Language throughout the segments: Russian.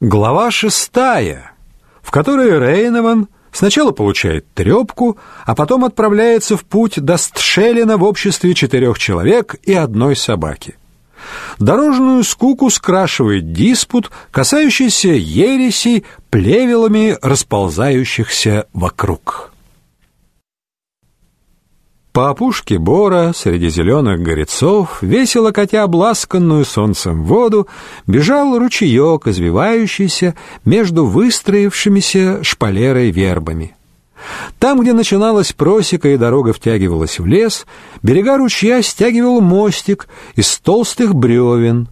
Глава шестая, в которой Рейнован сначала получает трепку, а потом отправляется в путь до Стшелина в обществе четырех человек и одной собаки. Дорожную скуку скрашивает диспут, касающийся ересей плевелами расползающихся вокруг. По опушке бора среди зеленых горецов, весело катя обласканную солнцем воду, бежал ручеек, извивающийся между выстроившимися шпалерой вербами. Там, где начиналась просека и дорога втягивалась в лес, берега ручья стягивал мостик из толстых бревен,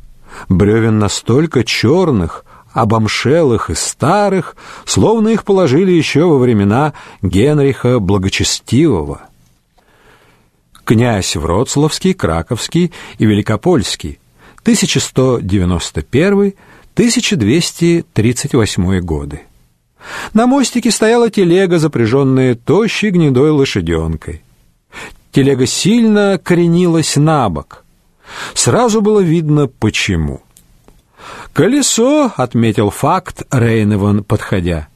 бревен настолько черных, обомшелых и старых, словно их положили еще во времена Генриха Благочестивого князь Вроцлавский, Краковский и Великопольский, 1191-1238 годы. На мостике стояла телега, запряженная тощей гнедой лошаденкой. Телега сильно кренилась на бок. Сразу было видно, почему. «Колесо», — отметил факт Рейневан, подходя.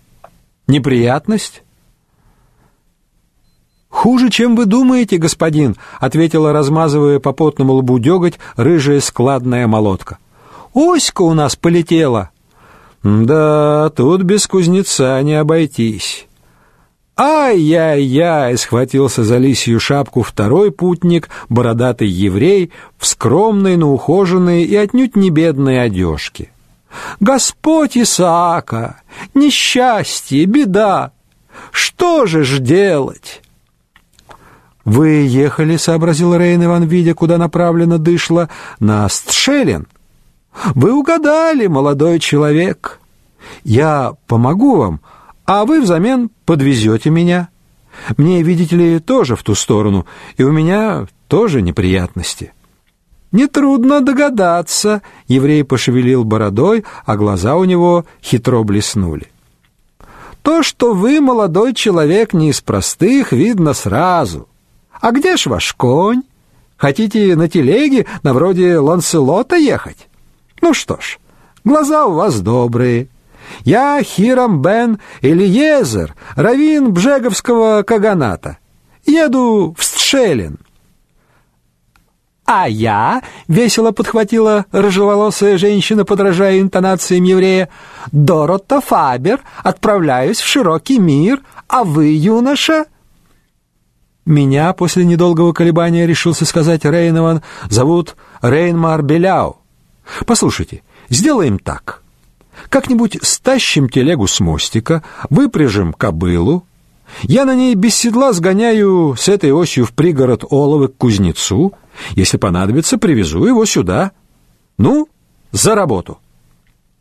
«Неприятность?» «Хуже, чем вы думаете, господин», — ответила, размазывая по потному лбу деготь, рыжая складная молотка. «Оська у нас полетела». «Да, тут без кузнеца не обойтись». «Ай-яй-яй!» — схватился за лисью шапку второй путник, бородатый еврей, в скромной, но ухоженной и отнюдь не бедной одежке. «Господь Исаака! Несчастье, беда! Что же ж делать?» «Вы ехали, — сообразил Рейн Иван, видя, куда направлено дышло, — на Стшелин. Вы угадали, молодой человек. Я помогу вам, а вы взамен подвезете меня. Мне, видите ли, тоже в ту сторону, и у меня тоже неприятности». «Нетрудно догадаться», — еврей пошевелил бородой, а глаза у него хитро блеснули. «То, что вы, молодой человек, не из простых, видно сразу. А где ж ваш конь? Хотите на телеге, на вроде Ланселота ехать? Ну что ж, глаза у вас добрые. Я Хирам бен Элиезер, раввин Бжеговского каганата. Еду в Стшелин. А я, весело подхватила рыжеволосая женщина, подражая интонациям еврея, Дорота Фабер, отправляюсь в широкий мир, а вы, юноша, меня после недолгого колебания решился сказать Рейнован, зовут Рейнмар Беляу. Послушайте, сделаем так. Как-нибудь стащим телегу с мостика, выпряжем кобылу, я на ней без седла сгоняю с этой осью в пригород Оловы к кузнецу. Если понадобится, привезу его сюда. Ну, за работу.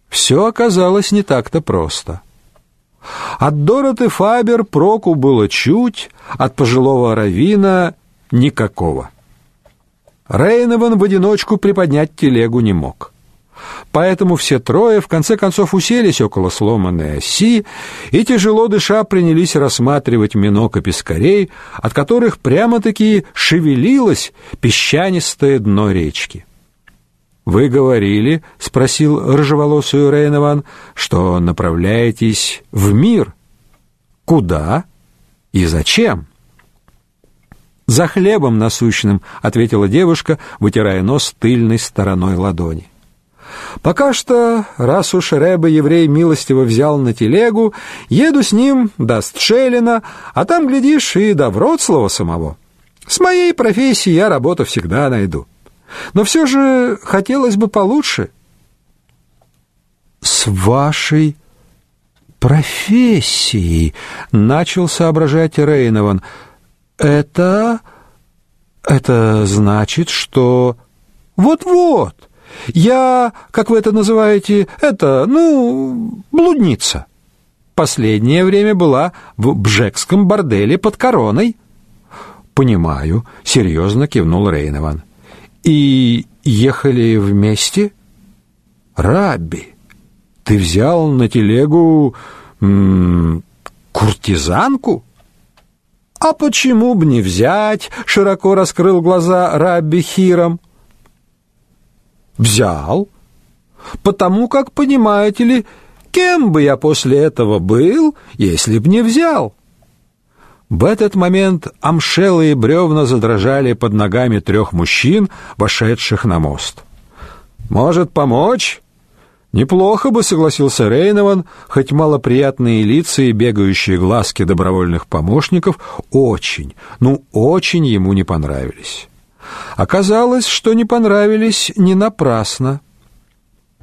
Все оказалось не так-то просто. От Дороты Фабер проку было чуть, от пожилого равина никакого. Рейнован в одиночку приподнять телегу не мог. Поэтому все трое в конце концов уселись около сломанной оси и, тяжело дыша, принялись рассматривать минок и пескарей, от которых прямо-таки шевелилось песчанистое дно речки. «Вы говорили, — спросил рыжеволосую Рейнован, — что направляетесь в мир. Куда и зачем?» «За хлебом насущным», — ответила девушка, вытирая нос тыльной стороной ладони. «Пока что, раз уж Рэбе еврей милостиво взял на телегу, еду с ним до Стшелина, а там, глядишь, и до Вроцлава самого. С моей профессией я работу всегда найду». Но все же хотелось бы получше. С вашей профессией, начал соображать Рейнован. Это это значит, что вот-вот. Я, как вы это называете, это, ну, блудница. Последнее время была в Бжекском борделе под короной. Понимаю, серьезно кивнул Рейнован. И ехали вместе? Рабби, ты взял на телегу м куртизанку? А почему б не взять? Широко раскрыл глаза Рабби Хиром. Взял, потому как, понимаете ли, Кем бы я после этого был, если б не взял? В этот момент амшелы и бревна задрожали под ногами трех мужчин, вошедших на мост. «Может, помочь?» «Неплохо бы», — согласился Рейнован, хоть малоприятные лица и бегающие глазки добровольных помощников очень, ну, очень ему не понравились. Оказалось, что не понравились не напрасно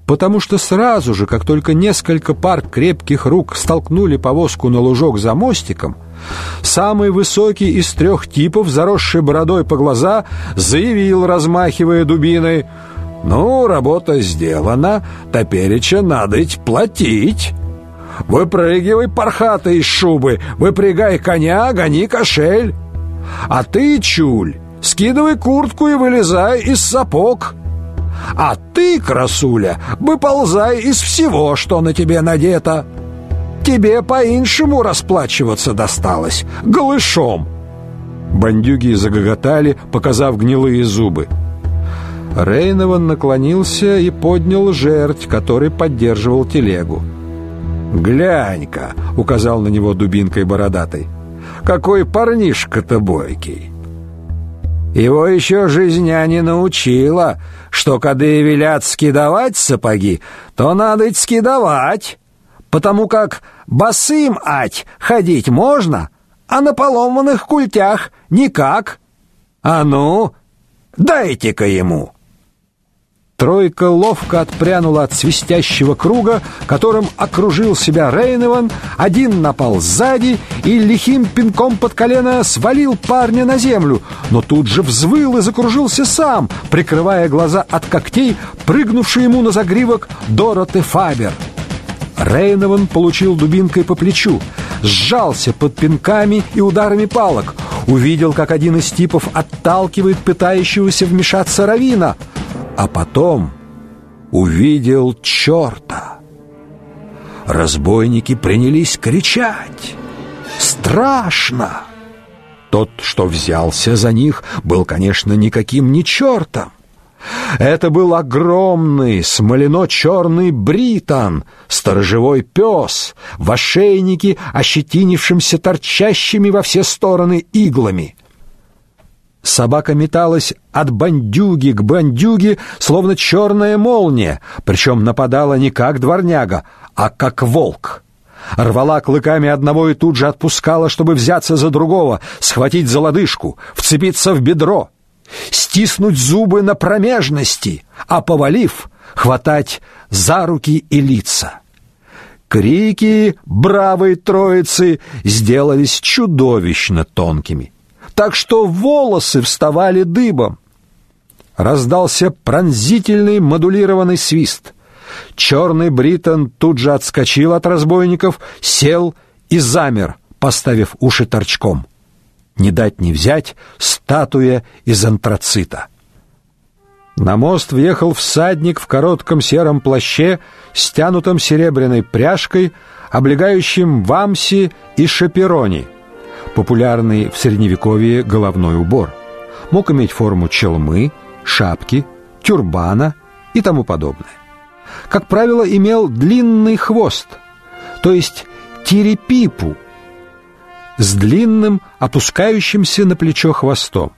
потому что сразу же, как только несколько пар крепких рук столкнули повозку на лужок за мостиком, самый высокий из трех типов, заросший бородой по глаза, заявил, размахивая дубиной, «Ну, работа сделана, топереча надо ведь платить». «Выпрыгивай, пархата из шубы, выпрягай коня, гони кошель. А ты, чуль, скидывай куртку и вылезай из сапог». А ты, красуля, выползай из всего, что на тебе надето. Тебе по-иншему расплачиваться досталось, голышом. Бандюги загоготали, показав гнилые зубы. Рейнован наклонился и поднял жерть, который поддерживал телегу. «Глянь-ка!» — указал на него дубинкой бородатой. «Какой парнишка-то бойкий!» Его еще жизня не научила, что когда велят скидывать сапоги, то надо ведь скидывать, потому как босым ать ходить можно, а на поломанных культях никак. А ну, дайте-ка ему!» Тройка ловко отпрянула от свистящего круга, которым окружил себя Рейнован, один напал сзади и лихим пинком под колено свалил парня на землю, но тут же взвыл и закружился сам, прикрывая глаза от когтей, прыгнувший ему на загривок Дороты Фабер. Рейнован получил дубинкой по плечу, сжался под пинками и ударами палок, увидел, как один из типов отталкивает пытающегося вмешаться Равина — а потом увидел черта. Разбойники принялись кричать. «Страшно!» Тот, что взялся за них, был, конечно, никаким не чертом. Это был огромный смолено-черный британ, сторожевой пес, в ошейнике, ощетинившимся торчащими во все стороны иглами. Собака металась от бандюги к бандюге, словно черная молния, причем нападала не как дворняга, а как волк. Рвала клыками одного и тут же отпускала, чтобы взяться за другого, схватить за лодыжку, вцепиться в бедро, стиснуть зубы на промежности, а повалив, хватать за руки и лица. Крики бравой троицы сделались чудовищно тонкими так что волосы вставали дыбом. Раздался пронзительный модулированный свист. Черный Бритон тут же отскочил от разбойников, сел и замер, поставив уши торчком. Не дать не взять статуя из антрацита. На мост въехал всадник в коротком сером плаще, стянутом серебряной пряжкой, облегающим вамси и шаперони — популярный в средневековье головной убор. Мог иметь форму челмы, шапки, тюрбана и тому подобное. Как правило, имел длинный хвост, то есть тирепипу, с длинным, опускающимся на плечо хвостом.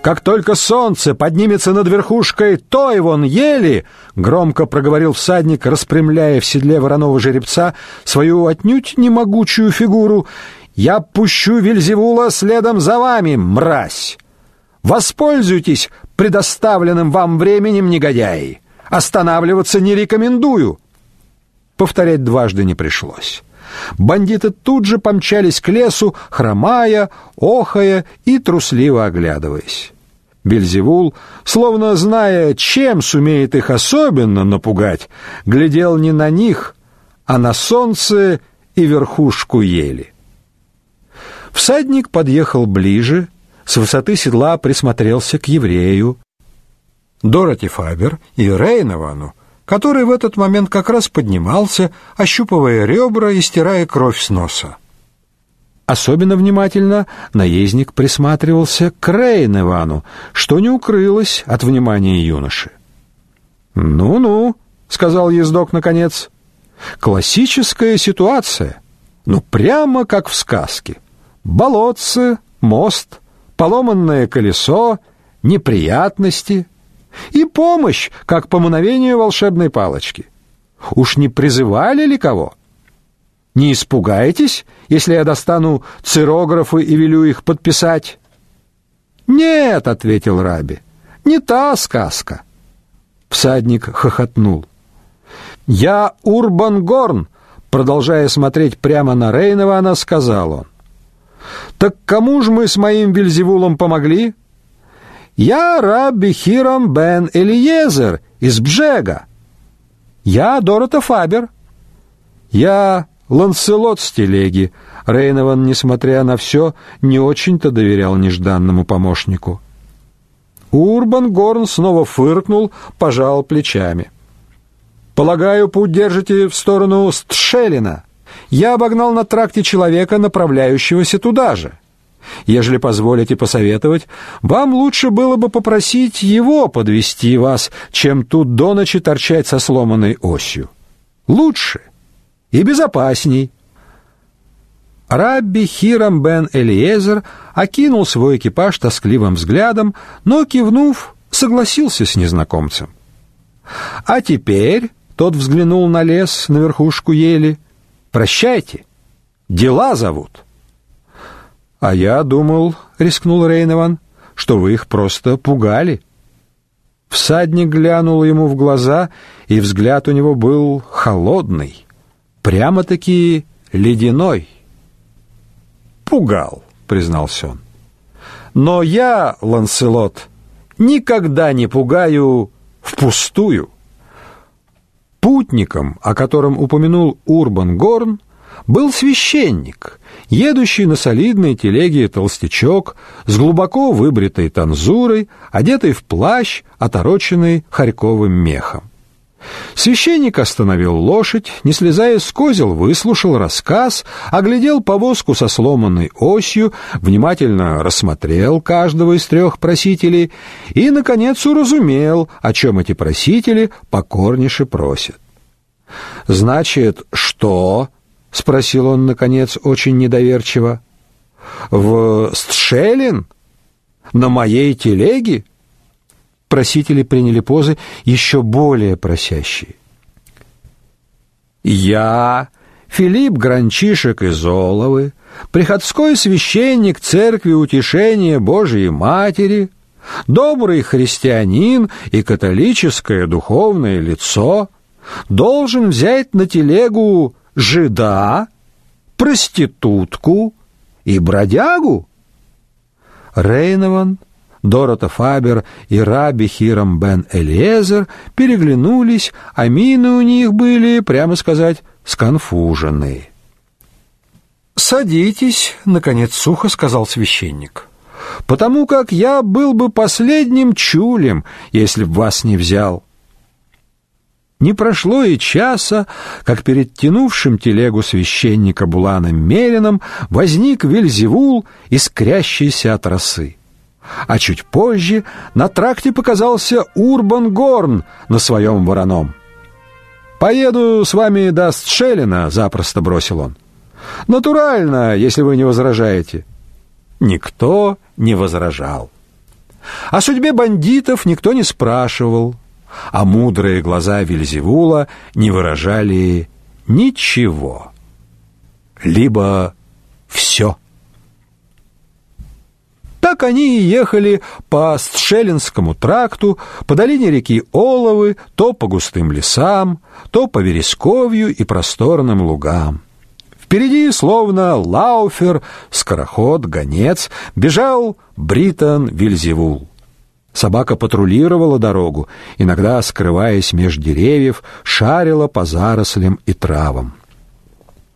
Как только солнце поднимется над верхушкой той вон ели, громко проговорил всадник, распрямляя в седле вороного жеребца свою отнюдь не могучую фигуру, я пущу Вельзевула следом за вами, мразь. Воспользуйтесь предоставленным вам временем, негодяи. Останавливаться не рекомендую. Повторять дважды не пришлось. Бандиты тут же помчались к лесу, хромая, охая и трусливо оглядываясь. Бельзевул, словно зная, чем сумеет их особенно напугать, глядел не на них, а на солнце и верхушку ели. Всадник подъехал ближе, с высоты седла присмотрелся к еврею. Дороти Фабер и Рейновану который в этот момент как раз поднимался, ощупывая ребра и стирая кровь с носа. Особенно внимательно наездник присматривался к Рейн Ивану, что не укрылось от внимания юноши. «Ну-ну», — сказал ездок наконец. Классическая ситуация. Ну, прямо как в сказке. Болотце, мост, поломанное колесо, неприятности и помощь, как по мановению волшебной палочки. Уж не призывали ли кого? Не испугаетесь, если я достану цирографы и велю их подписать? Нет, ответил Раби. Не та сказка. Всадник хохотнул. Я Урбан Горн, продолжая смотреть прямо на Рейнова, сказал он. Так кому ж мы с моим Вильзевулом помогли? Я Рабби Хирам бен Элиезер из Бжега. Я Дорота Фабер. Я Ланселот с. Рейнован, несмотря на все, не очень-то доверял нежданному помощнику. Урбан Горн снова фыркнул, пожал плечами. «Полагаю, путь держите в сторону Стшелина. Я обогнал на тракте человека, направляющегося туда же. Ежели позволите посоветовать, вам лучше было бы попросить его подвести вас, чем тут до ночи торчать со сломанной осью. Лучше и безопасней». Рабби Хирам бен Элиезер окинул свой экипаж тоскливым взглядом, но, кивнув, согласился с незнакомцем. «А теперь...» — тот взглянул на лес, на верхушку ели. «Прощайте. Дела зовут». «А я думал, — рискнул Рейнован, — что вы их просто пугали». Всадник глянул ему в глаза, и взгляд у него был холодный, прямо-таки ледяной пугал, признался он. Но я, Ланселот, никогда не пугаю впустую. Путником, о котором упомянул Урбан Горн, был священник, едущий на солидной телеге толстячок с глубоко выбритой танзурой, одетый в плащ, отороченный харьковым мехом. Священник остановил лошадь, не слезая с козел, выслушал рассказ, оглядел повозку со сломанной осью, внимательно рассмотрел каждого из трех просителей и, наконец, уразумел, о чем эти просители покорнейше просят. «Значит, что?» — спросил он, наконец, очень недоверчиво. «В Стшелин? На моей телеге?» Просители приняли позы еще более просящие. «Я, Филипп Гранчишек из Оловы, приходской священник Церкви Утешения Божией Матери, добрый христианин и католическое духовное лицо, должен взять на телегу жида, проститутку и бродягу?» Рейнован Дорота Фабер и Раби Хирам бен Элиезер переглянулись, а мины у них были, прямо сказать, сконфуженные. «Садитесь», — наконец сухо сказал священник, «потому как я был бы последним чулем, если б вас не взял». Не прошло и часа, как перед тянувшим телегу священника Буланом Мерином возник Вельзевул, искрящийся от росы а чуть позже на тракте показался Урбан Горн на своем вороном. «Поеду с вами до Стшелина», — запросто бросил он. «Натурально, если вы не возражаете». Никто не возражал. О судьбе бандитов никто не спрашивал, а мудрые глаза Вильзевула не выражали ничего. Либо все. Так они и ехали по Стшелинскому тракту, по долине реки Оловы, то по густым лесам, то по вересковью и просторным лугам. Впереди, словно лауфер, скороход, гонец, бежал Бритон Вильзевул. Собака патрулировала дорогу, иногда, скрываясь меж деревьев, шарила по зарослям и травам.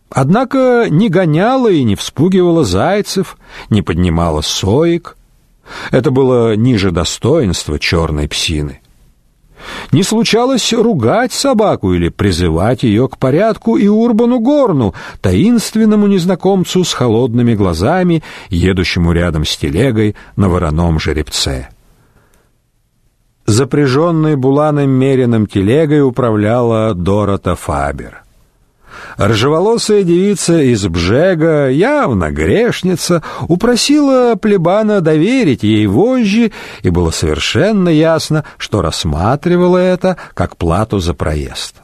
Однако не гоняла и не вспугивала зайцев, не поднимала соек. Это было ниже достоинства черной псины. Не случалось ругать собаку или призывать ее к порядку и Урбану Горну, таинственному незнакомцу с холодными глазами, едущему рядом с телегой на вороном жеребце. Запряженной буланом меренным телегой управляла Дорота Фабер. Ржеволосая девица из Бжега, явно грешница, упросила плебана доверить ей вожжи, и было совершенно ясно, что рассматривала это как плату за проезд.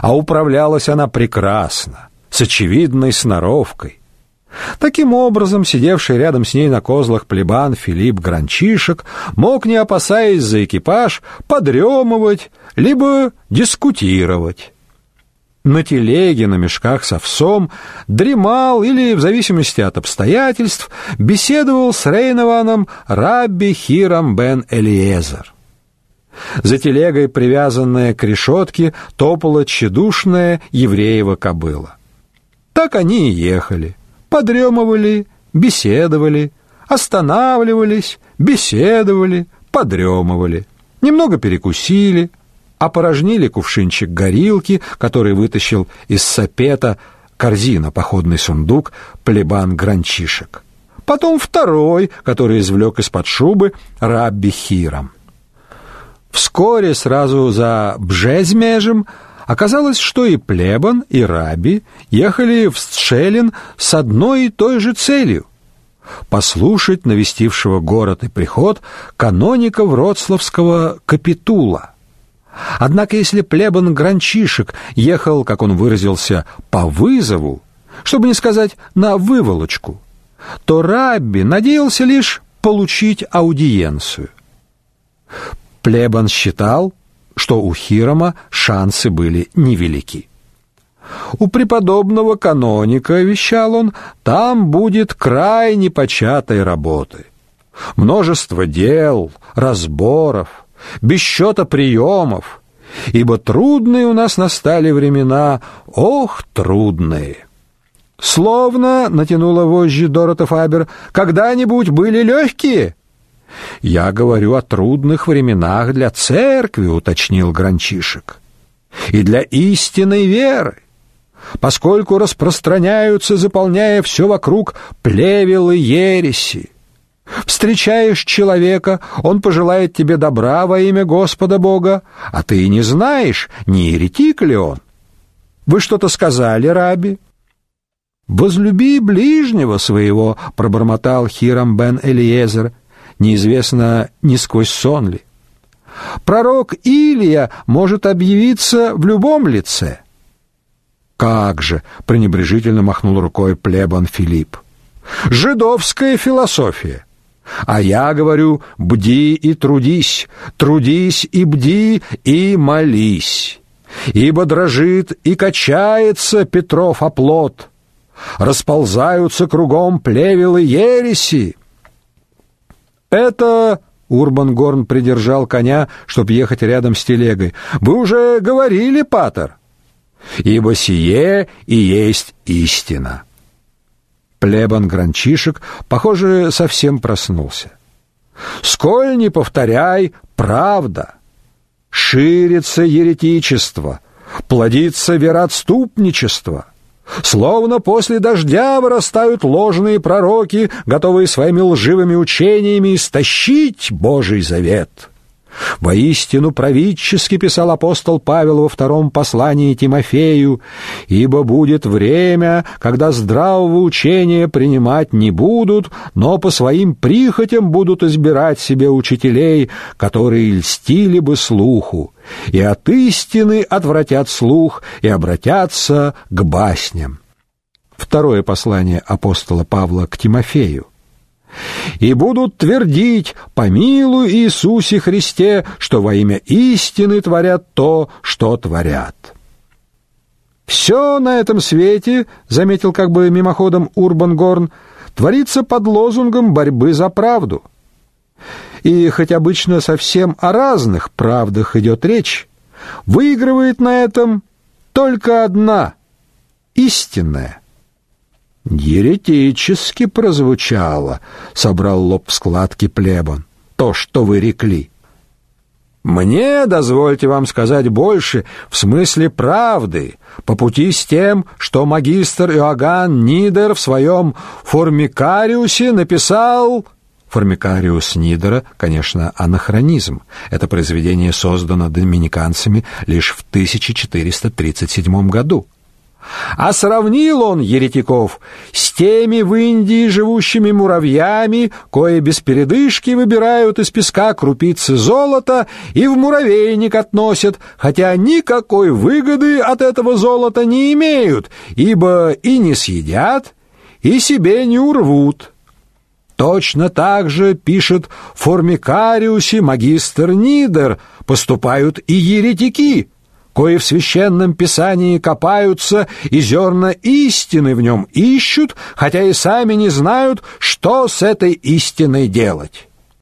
А управлялась она прекрасно, с очевидной сноровкой. Таким образом, сидевший рядом с ней на козлах плебан Филипп Гранчишек мог, не опасаясь за экипаж, подремывать, либо дискутировать на телеге, на мешках с овсом, дремал или, в зависимости от обстоятельств, беседовал с Рейнованом Рабби Хиром бен Элиезер. За телегой, привязанная к решетке, топала тщедушная евреева кобыла. Так они и ехали, подремывали, беседовали, останавливались, беседовали, подремывали, немного перекусили, опорожнили кувшинчик горилки, который вытащил из сапета корзина, походный сундук, плебан Гранчишек. Потом второй, который извлек из-под шубы Рабби Хиром. Вскоре сразу за Бжезмежем оказалось, что и плебан, и Раби ехали в Сшелин с одной и той же целью послушать навестившего город и приход каноника Вроцлавского капитула. Однако если плебан Гранчишек ехал, как он выразился, по вызову, чтобы не сказать на выволочку, то Рабби надеялся лишь получить аудиенцию. Плебан считал, что у Хирома шансы были невелики. У преподобного каноника, вещал он, там будет крайне початой работы. Множество дел, разборов, без счета приемов, ибо трудные у нас настали времена, ох, трудные. Словно, натянула вожжи Дорота Фабер, когда-нибудь были легкие? Я говорю о трудных временах для церкви, уточнил Гранчишек, и для истинной веры поскольку распространяются, заполняя все вокруг плевелы ереси. Встречаешь человека, он пожелает тебе добра во имя Господа Бога, а ты не знаешь, не еретик ли он. Вы что-то сказали, раби? Возлюби ближнего своего, пробормотал Хирам бен Элиезер, неизвестно ни сквозь сон ли. Пророк Илия может объявиться в любом лице. Как же, пренебрежительно махнул рукой плебан Филипп. Жидовская философия. А я говорю, бди и трудись, трудись и бди и молись. Ибо дрожит и качается Петров оплот, расползаются кругом плевелы ереси. Это Урбан Горн придержал коня, чтобы ехать рядом с телегой. Вы уже говорили, патер. Ибо сие и есть истина. Плебан Гранчишек, похоже, совсем проснулся. «Сколь не повторяй, правда! Ширится еретичество, плодится вероотступничество». Словно после дождя вырастают ложные пророки, готовые своими лживыми учениями истощить Божий завет. Воистину правительски писал апостол Павел во втором послании Тимофею, ибо будет время, когда здравого учения принимать не будут, но по своим прихотям будут избирать себе учителей, которые льстили бы слуху, и от истины отвратят слух и обратятся к басням. Второе послание апостола Павла к Тимофею и будут твердить «Помилуй Иисусе Христе, что во имя истины творят то, что творят». «Все на этом свете», — заметил как бы мимоходом Урбан Горн, «творится под лозунгом борьбы за правду». И хоть обычно совсем о разных правдах идет речь, выигрывает на этом только одна — истинная. Еретически прозвучало, собрал лоб в складки плебон. То, что вы рекли. Мне, дозвольте вам сказать больше, в смысле правды, по пути с тем, что магистр Иоганн Нидер в своем формикариусе написал Формикариус Нидера, конечно, анахронизм. Это произведение создано доминиканцами лишь в 1437 году. А сравнил он еретиков с теми в Индии живущими муравьями, кое без передышки выбирают из песка крупицы золота и в муравейник относят, хотя никакой выгоды от этого золота не имеют, ибо и не съедят, и себе не урвут. Точно так же, пишет Формикариусе магистр Нидер, поступают и еретики – кои в священном писании копаются и зерна истины в нем ищут, хотя и сами не знают, что с этой истиной делать.